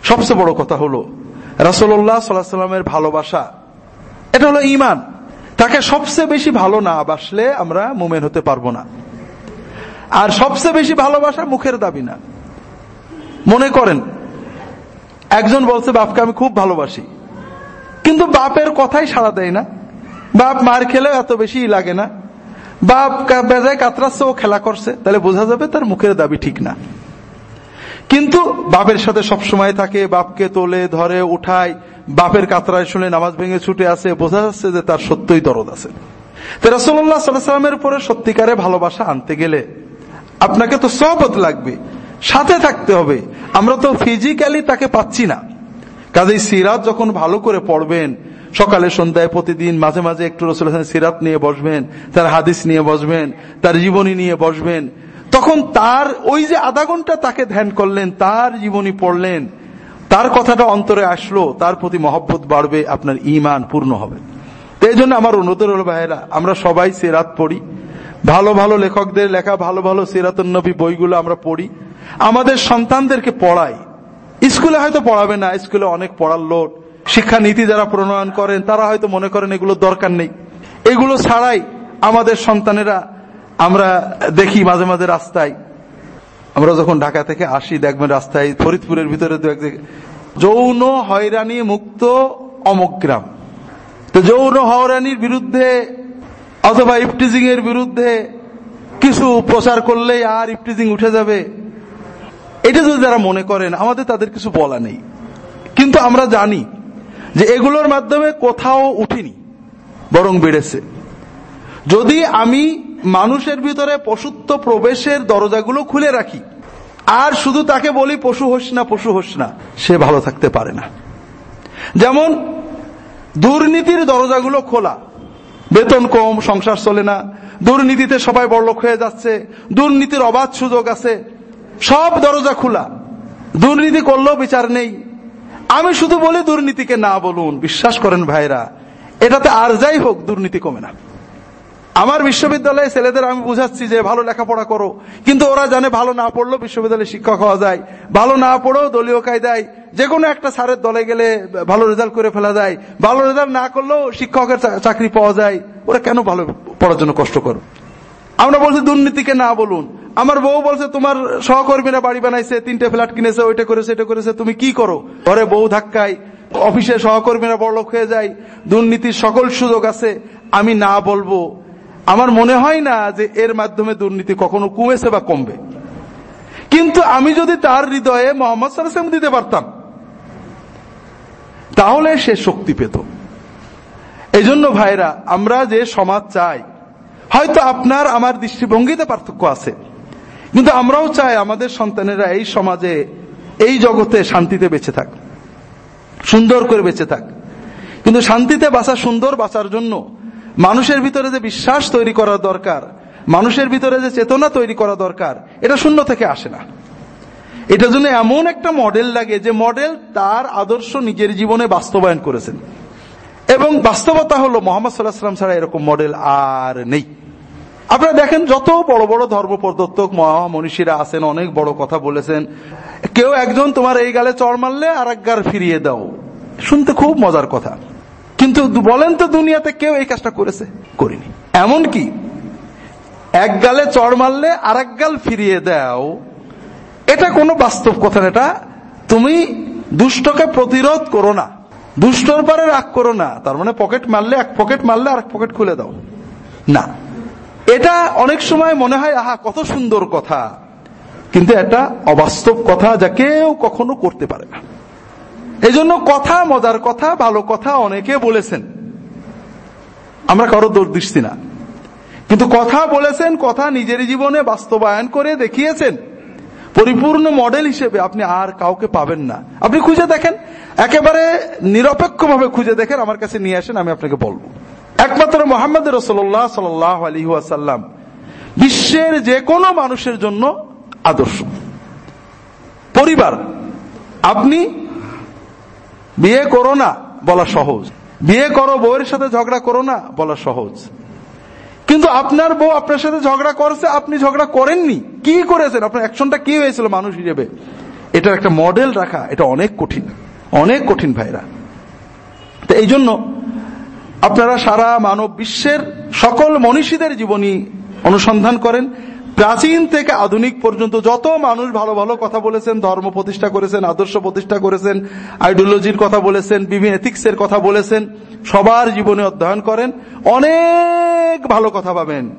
সবচেয়ে বড় কথা হলো রাসুল্লাহ সাল্লাহ সাল্লামের ভালোবাসা, এটা হলো ইমান তাকে সবচেয়ে বেশি ভালো না বাসলে আমরা মুমেন হতে পারব না। আর সবচেয়ে বেশি ভালোবাসা মুখের দাবি না। মনে করেন, একজন বলছে, বাপকে আমি খুব ভালোবাসি। কিন্তু বাপের কথাই সাড়া দেয় না। বাপ মার খেলেও এত বেশি লাগে না। বাপ বেজায় কাতরাচ্ছে, ও খেলা করছে। তাহলে বোঝা যাবে তার মুখের দাবি ঠিক না। কিন্তু বাপের সাথে সব সময় থাকে, বাপকে তোলে, ধরে, উঠায়। বাপের কাতরায় শুনে নামাজ ভেঙে ছুটে আসে, বোঝা যাচ্ছে যে তার সত্যই দরদ আছে। রসল্লাহ সাল্লামের উপরে সত্যিকারে ভালোবাসা আনতে গেলে আপনাকে তো সহবত লাগবে, সাথে থাকতে হবে। আমরা তো ফিজিক্যালি তাকে পাচ্ছি না। কাজেই সিরাত যখন ভালো করে পড়বেন, সকালে, সন্ধ্যায়, প্রতিদিন মাঝে মাঝে একটু রসুল সিরাত নিয়ে বসবেন, তার হাদিস নিয়ে বসবেন, তার জীবনী নিয়ে বসবেন, তখন তার ওই যে আধা ঘণ্টা তাকে ধ্যান করলেন, তার জীবনী পড়লেন তার কথাটা অন্তরে আসলো, তার প্রতি মহব্বত বাড়বে, আপনার ইমান পূর্ণ হবে। এই জন্য আমার অনুরোধ হলো, ভাইয়েরা, আমরা সবাই সেরাত পড়ি। ভালো ভালো লেখকদের লেখা, ভালো ভালো সিরাতনবী বইগুলো আমরা পড়ি। আমাদের সন্তানদেরকে পড়াই। স্কুলে হয়তো পড়াবে না, স্কুলে অনেক পড়ার লোড শিক্ষা নীতি যারা প্রণয়ন করেন, তারা হয়তো মনে করেন এগুলো দরকার নেই। এগুলো ছাড়াই আমাদের সন্তানেরা আমরা দেখি মাঝে মাঝে রাস্তায়। আমরা যখন ঢাকা থেকে আসি, দেখবেন রাস্তায় ফরিদপুরের ভিতরে দু যৌন হয়রানি মুক্ত অমক গ্রাম। তো যৌন হয়রানির বিরুদ্ধে অথবা ইফটিজিং এর বিরুদ্ধে কিছু প্রচার করলেই আর ইফটিজিং উঠে যাবে। এটা যদি যারা মনে করেন, আমাদের তাদের কিছু বলা নেই। কিন্তু আমরা জানি যে এগুলোর মাধ্যমে কোথাও উঠিনি, বরং বেড়েছে। যদি আমি মানুষের ভিতরে পশুত্ব প্রবেশের দরজাগুলো খুলে রাখি। আর শুধু তাকে বলি, পশু হোস না, পশু হোস না, সে ভালো থাকতে পারে না। যেমন, দুর্নীতির দরজাগুলো খোলা। বেতন কম, সংসার চলে না, দুর্নীতিতে সবাই বড়লোক হয়ে যাচ্ছে, দুর্নীতির অবাধ সুযোগ আছে, সব দরজা খোলা। দুর্নীতি করলেও বিচার নেই। আমি শুধু বলি, দুর্নীতিকে না বলুন, বিশ্বাস করেন ভাইরা, এটাতে আর যাই হোক, দুর্নীতি কমে না। আমার বিশ্ববিদ্যালয়ে ছেলেদের আমি বুঝাচ্ছি যে ভালো লেখাপড়া করো। কিন্তু ওরা জানে ভালো না পড়লেও বিশ্ববিদ্যালয়ে শিক্ষক হওয়া যায়। ভালো না পড়েও দলীয় কায়দায় যে কোনো একটা স্যারের দলে গেলে ভালো রেজাল্ট করে ফেলা যায়। ভালো রেজাল্ট না করলেও শিক্ষকের চাকরি পাওয়া যায়। ওরা কেন ভালো পড়ার জন্য কষ্ট করো? আমরা বলছি দুর্নীতিকে না বলুন। আমার বউ বলছে, তোমার সহকর্মীরা বাড়ি বানাইছে, তিনটে ফ্ল্যাট কিনেছে, ওইটা করেছে এটা করেছে, তুমি কি করো? ঘরে বউ ধাক্কায় অফিসে সহকর্মীরা বড়লোক হয়ে যায়। দুর্নীতির সকল সুযোগ আছে। আমি না বলব। আমার মনে হয় না যে এর মাধ্যমে দুর্নীতি কখনো কমেছে বা কমবে। কিন্তু আমি যদি তার হৃদয়ে মোহাম্মদ সাল্লাম দিতে পারতাম, তাহলে সে শক্তি পেত। এই জন্য ভাইরা, আমরা যে সমাজ চাই, হয়তো আপনার, আমার দৃষ্টিভঙ্গিতে পার্থক্য আছে। কিন্তু আমরাও চাই আমাদের সন্তানেরা এই সমাজে, এই জগতে শান্তিতে বেঁচে থাক, সুন্দর করে বেঁচে থাক। কিন্তু শান্তিতে বাঁচা সুন্দর বাঁচার জন্য মানুষের ভিতরে যে বিশ্বাস তৈরি করা দরকার, মানুষের ভিতরে যে চেতনা তৈরি করা দরকার, এটা শূন্য থেকে আসে না। এটার জন্য এমন একটা মডেল লাগে যে মডেল তার আদর্শ নিজের জীবনে বাস্তবায়ন করেছেন। এবং বাস্তবতা হলো মোহাম্মদ সাল্লাহ সাল্লাম ছাড়া এরকম মডেল আর নেই। আপনারা দেখেন, যত বড় বড় ধর্ম প্রদত্তক মহামনীষীরা আছেন, অনেক বড় কথা বলেছেন। কেউ একজন তোমার এই গালে চড় মারলে আর ফিরিয়ে দাও। শুনতে খুব মজার কথা। কিন্তু বলেন তো দুনিয়াতে কেউ এই কাজটা করেছে? করিনি। এমন কি এক গালে চড় মারলে আর এক গাল ফিরিয়ে দাও। এটা কোনো বাস্তব কথা এটা তুমি দুষ্টকে প্রতিরোধ করো না। দুষ্টর পরে রাগ করো না। তার মানে পকেট মারলে, এক পকেট মারলে আর এক পকেট খুলে দাও। না। এটা অনেক সময় মনে হয়, আহা, কত সুন্দর কথা। কিন্তু এটা অবাস্তব কথা যা কেউ কখনো করতে পারে না। এই জন্য কথা মজার কথা, ভালো কথা অনেকে বলেছেন। আমরা কারও দোষ দিচ্ছি না। কিন্তু কথা বলেছেন, কথা নিজের জীবনে বাস্তবায়ন করে দেখিয়েছেন। পরিপূর্ণ মডেল হিসেবে আপনি আর কাউকে পাবেন না। আপনি খুঁজে দেখেন, একেবারে নিরপেক্ষভাবে খুঁজে দেখেন, আমার কাছে নিয়ে আসেন, আমি আপনাকে বলব। একমাত্র মোহাম্মদ রসোল্লাহ সাল্লাহ আলী আসাল্লাম বিশ্বের যে কোনো মানুষের জন্য আদর্শ। পরিবার, আপনি বিয়ে করো না বলা সহজ। বিয়ে করো, বউয়ের সাথে ঝগড়া করো না বলা সহজ। কিন্তু আপনার বউ আপনার সাথে ঝগড়া করছে, আপনি ঝগড়া করেননি। কি করেছেন? আপনার অ্যাকশনটা কি হয়েছিল মানুষ হিসেবে? এটার একটা মডেল রাখা, এটা অনেক কঠিন। অনেক কঠিন ভাইরা। তো এই জন্য আপনারা সারা মানব বিশ্বের সকল মনীষীদের জীবনী অনুসন্ধান করেন। প্রাচীন থেকে আধুনিক পর্যন্ত যত মানুষ ভালো ভালো কথা বলেছেন, ধর্ম প্রতিষ্ঠা করেছেন, আদর্শ প্রতিষ্ঠা করেছেন আইডিওলজির কথা বলেছেন, বিভিন্ন এথিক্সের কথা বলেছেন, সবার জীবনে অধ্যয়ন করেন, অনেক ভালো কথা পাবেন।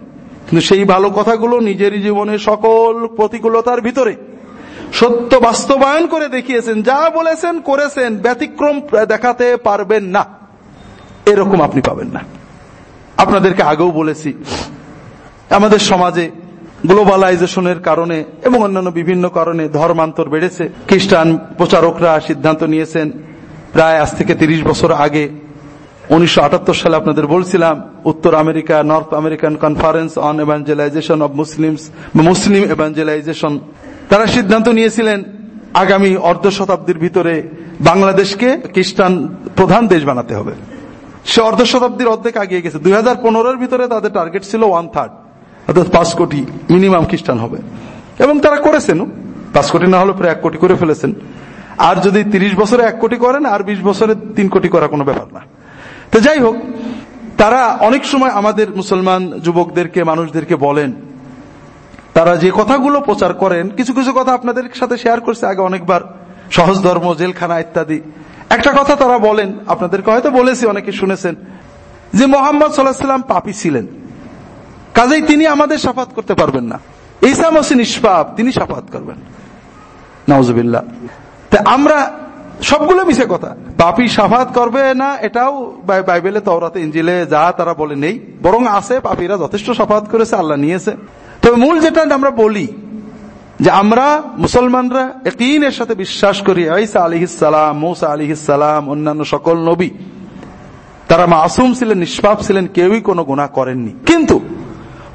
কিন্তু সেই ভালো কথাগুলো নিজের জীবনে সকল প্রতিকূলতার ভিতরে সত্য বাস্তবায়ন করে দেখিয়েছেন, যা বলেছেন, করেছেন, ব্যতিক্রম দেখাতে পারবেন না। এরকম আপনি পাবেন না। আপনাদেরকে আগেও বলেছি, আমাদের সমাজে গ্লোবালাইজেশনের কারণে এবং অন্যান্য বিভিন্ন কারণে ধর্মান্তর বেড়েছে। খ্রিস্টান প্রচারকরা সিদ্ধান্ত নিয়েছেন, প্রায় আজ থেকে তিরিশ বছর আগে, উনিশশো আটাত্তর সালে আপনাদের বলছিলাম, উত্তর America, North American conference on evangelization of Muslims, Muslim evangelization তারা সিদ্ধান্ত নিয়েছিলেন, আগামী অর্ধ শতাব্দীর ভিতরে বাংলাদেশকে খ্রিস্টান প্রধান দেশ বানাতে হবে। সে অর্ধ শতাব্দীর অর্ধেক আগিয়ে গেছে। দুই হাজার ভিতরে তাদের টার্গেট ছিল ওয়ান থার্ড অর্থাৎ পাঁচ কোটি মিনিমাম খ্রিস্টান হবে। এবং তারা করেছেন। পাঁচ কোটি না হলে প্রায় এক কোটি করে ফেলেছেন। আর যদি তিরিশ বছরে এক কোটি করেন, আর বিশ বছরে তিন কোটি করা কোনো ব্যাপার না। তো যাই হোক, তারা অনেক সময় আমাদের মুসলমান যুবকদেরকে, মানুষদেরকে বলেন, তারা যে কথাগুলো প্রচার করেন, কিছু কিছু কথা আপনাদের সাথে শেয়ার করছে আগে অনেকবার, সহজ ধর্ম, জেলখানা ইত্যাদি। একটা কথা তারা বলেন, আপনাদেরকে হয়তো বলেছি, অনেকে শুনেছেন, যে মোহাম্মদ সাল্লাহ সাল্লাম পাপি ছিলেন। কাজেই তিনি আমাদের সাফাত করতে পারবেন না। ঈসা মসি নিষ্পাপ, তিনি সাফাত করবেন। নওয়াজবিল্লা আমরা সবগুলো মিশে কথা। পাপি সাফাত করবে না, এটাও বাইবেলে, তওরাতে, ইঞ্জিলে যা তারা বলে নেই। বরং আছে পাপিরা যথেষ্ট সাফাত করেছে, আল্লাহ নিয়েছে। তবে মূল যেটা আমরা বলি, যে আমরা মুসলমানরা একইনের সাথে বিশ্বাস করি আইসা আলিহিসাল্লাম মৌসা আলিহিসাল্লাম অন্যান্য সকল নবী। তারা মাসুম ছিলেন, নিষ্পাপ ছিলেন, কেউই কোনো গুণা করেননি। কিন্তু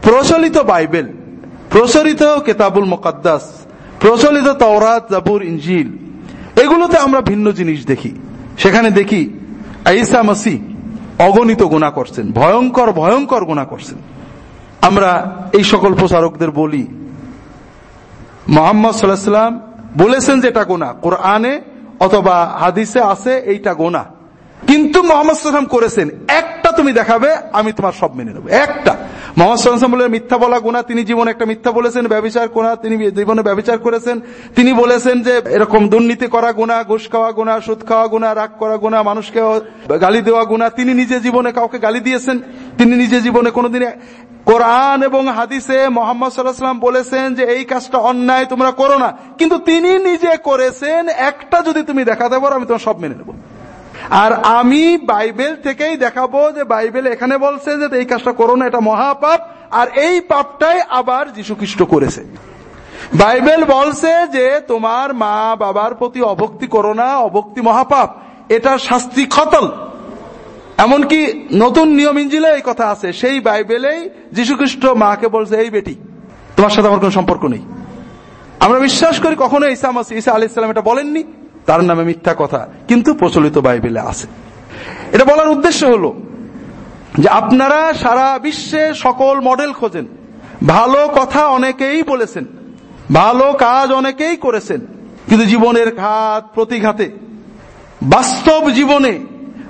প্রচলিত বাইবেল, প্রচলিত কেতাবুল মোকাদ্দাস, প্রচলিত তওরাত, জাবুর ইঞ্জিল এগুলোতে আমরা ভিন্ন জিনিস দেখি। সেখানে দেখি আইসা মাসি অগণিত গুণা করছেন, ভয়ঙ্কর ভয়ঙ্কর গুণা করছেন। আমরা এই সকল প্রচারকদের বলি, মোহাম্মদ সাল্লাহাম বলেছেন যে এটা গোনা কোরআনে অথবা হাদিসে আছে এইটা গোনা কিন্তু মোহাম্মদ সাল্লাম করেছেন, একটা তুমি দেখাবে, আমি তোমার সব মেনে নেব। একটা। মোহাম্মদ বলে মিথ্যা বলা গুণা তিনি জীবনে একটা মিথ্যা বলেছেন, ব্যবচার কোনা তিনি জীবনে ব্যবচার করেছেন। তিনি বলেছেন যে, এরকম দুর্নীতি করা গুণা ঘুষ খাওয়া গুণা সুদ খাওয়া গুণা রাগ করা গুণা মানুষকে গালি দেওয়া গুণা তিনি নিজে জীবনে কাউকে গালি দিয়েছেন। তিনি নিজে জীবনে কোনোদিন কোরআন এবং হাদিসে মোহাম্মদ সাল্লাহাম বলেছেন যে, এই কাজটা অন্যায়, তোমরা করো না। কিন্তু তিনি নিজে করেছেন। একটা যদি তুমি দেখাতে পারো, আমি তোমার সব মেনে নেব। আর আমি বাইবেল থেকেই দেখাবো যে বাইবেল এখানে বলছে যে এই কাজটা করো না, এটা মহাপাপ, আর এই পাপটাই আবার যীশু খ্রিস্ট করেছে। বাইবেল বলছে যে তোমার মা বাবার প্রতি অভক্তি করো না, অভক্তি মহাপাপ, এটা শাস্তি খতল। এমনকি নতুন নিয়ম ইঞ্জিলে এই কথা আছে, সেই বাইবেলেই যীশু খ্রিস্ট মাকে বলছে, এই বেটি, তোমার সাথে আমার কোন সম্পর্ক নেই। আমরা বিশ্বাস করি কখনো ইসা মাসি ইসা আলি ইসলাম এটা বলেননি। তার নামে মিথ্যা কথা। কিন্তু প্রচলিত বাইবেলে আছে। এটা বলার উদ্দেশ্য হলো যে আপনারা সারা বিশ্বে সকল মডেল খোঁজেন। ভালো কথা অনেকেই বলেছেন। ভালো কাজ অনেকেই করেছেন। কিন্তু জীবনের ঘাত, প্রতিঘাতে বাস্তব জীবনে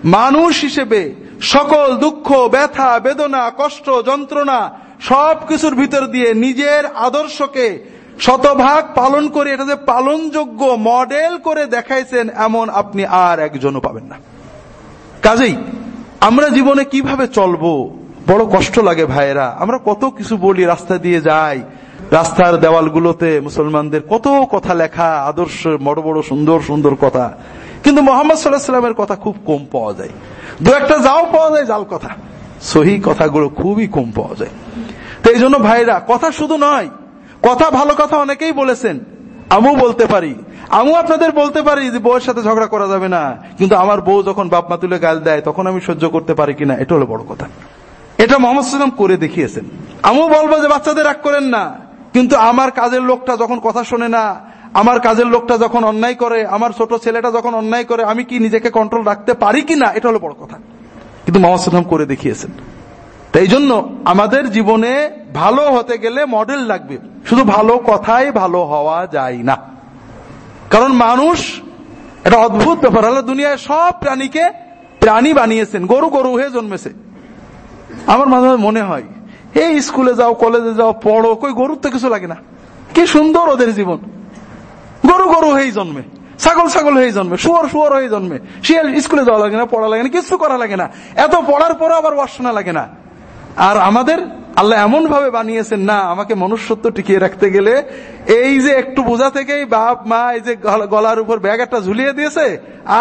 মানুষ হিসেবে সকল দুঃখ, ব্যথা, বেদনা, কষ্ট, যন্ত্রণা সব কিছুর ভিতর দিয়ে নিজের আদর্শকে শতভাগ পালন করে এটা যে পালনযোগ্য মডেল করে দেখাইছেন, এমন আপনি আর একজনও পাবেন না। কাজেই আমরা জীবনে কীভাবে চলবো? বড় কষ্ট লাগে ভাইয়েরা। আমরা কত কিছু বলি, রাস্তা দিয়ে যাই, রাস্তার দেওয়ালগুলোতে মুসলমানদের কত কথা লেখা, আদর্শ, বড় বড়, সুন্দর সুন্দর কথা। কিন্তু মোহাম্মদ সাল্লাহ সাল্লামের কথা খুব কম পাওয়া যায়। দু একটা যাও পাওয়া যায় জাল কথা। সহি কথাগুলো খুবই কম পাওয়া যায়। তো এই জন্য ভাইরা কথা শুধু নয় কথা ভালো কথা অনেকেই বলেছেন। আমু বলতে পারি। আমু আপনাদের বলতে পারি যে বউয়ের সাথে ঝগড়া করা যাবে না। কিন্তু আমার বউ যখন বাপ মা তুলে গাল দেয়, তখন আমি সহ্য করতে পারি কিনা, এটা হলো বড় কথা। এটা মোহাম্মদ করে দেখিয়েছেন। আমু বলব যে বাচ্চাদের রাগ করেন না। কিন্তু আমার কাজের লোকটা যখন কথা শোনে না, আমার কাজের লোকটা যখন অন্যায় করে, আমার ছোট ছেলেটা যখন অন্যায় করে, আমি কি নিজেকে কন্ট্রোল রাখতে পারি কি না এটা হলো বড় কথা। কিন্তু মোহাম্মদ করে দেখিয়েছেন। এই জন্য আমাদের জীবনে ভালো হতে গেলে মডেল লাগবে। শুধু ভালো কথাই ভালো হওয়া যায় না। কারণ মানুষ এটা অদ্ভুত ব্যাপার হলো দুনিয়ায় সব প্রাণীকে প্রাণী বানিয়েছেন, গরু গরু হয়ে জন্মেছে। আমার মাঝে মনে হয়, এই স্কুলে যাও, কলেজে যাও, পড়ো, কই গরুর তো কিছু লাগে না। কি সুন্দর ওদের জীবন। গরু গরু হয়ে জন্মে, ছাগল ছাগল হয়ে জন্মে, শুয়ার শুয়ার হয়ে জন্মে। শিয়াল স্কুলে যাওয়া লাগে না, পড়া লাগে না, কিছু করা লাগে না। এত পড়ার পরও আবার ওয়াশনা লাগে না। আর আমাদের আল্লাহ এমন ভাবে বানিয়েছেন, না, আমাকে মনুষ্যত্ব টিকিয়ে রাখতে গেলে এই যে একটু বোঝা থেকেই বাপ, মা, এই যে গলার উপর ব্যাগ একটা ঝুলিয়ে দিয়েছে,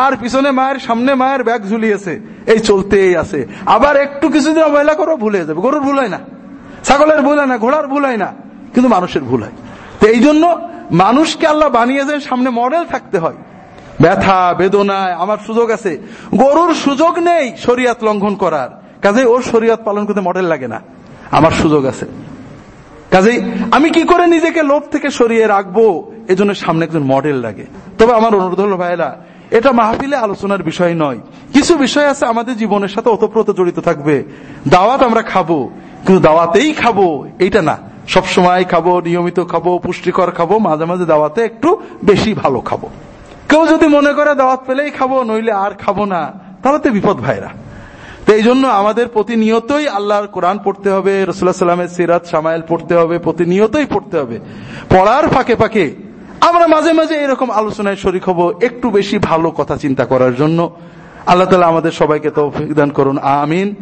আর পিছনে মায়ের, সামনে মায়ের ব্যাগ ঝুলিয়েছে, এই চলতেই আছে। আবার একটু কিছুদিন অবহেলা করো, ভুলে যাবে। গরুর ভুল হয় না, ছাগলের ভুল হয় না, ঘোড়ার ভুল হয় না, কিন্তু মানুষের ভুল হয়। তো এই জন্য মানুষকে আল্লাহ বানিয়েছেন, সামনে মডেল থাকতে হয়। ব্যথা, বেদনায়, আমার সুযোগ আছে। গরুর সুযোগ নেই শরিয়াত লঙ্ঘন করার। কাজে ওর শরীয়ত পালন করতে মডেল লাগে না। আমার সুযোগ আছে। কাজেই আমি কি করে নিজেকে লোভ থেকে সরিয়ে রাখব? এজন্য সামনে একজন মডেল লাগে। তবে আমার অনুরোধ হলো ভাইরা এটা মাহফিলে আলোচনার বিষয় নয়। কিছু বিষয় আছে আমাদের জীবনের সাথে ওতপ্রোত জড়িত থাকবে। দাওয়াত আমরা খাব, কিন্তু দাওয়াতেই খাব, এইটা না। সব সময় খাব, নিয়মিত খাব, পুষ্টিকর খাব, মাঝে মাঝে দাওয়াতে একটু বেশি ভালো খাব। কেউ যদি মনে করে দাওয়াত পেলেই খাব, নইলে আর খাব না। তাহলে তো বিপদ ভাইরা তো এই জন্য আমাদের প্রতিনিয়তই আল্লাহর কোরআন পড়তে হবে রসুল্লাহ সাল্লামের সিরাত সামাইল পড়তে হবে, প্রতিনিয়তই পড়তে হবে। পড়ার ফাঁকে ফাঁকে আমরা মাঝে মাঝে এরকম আলোচনায় শরিক হব, একটু বেশি ভালো কথা চিন্তা করার জন্য। আল্লাহ তালা আমাদের সবাইকে তো দান করুন। আমিন।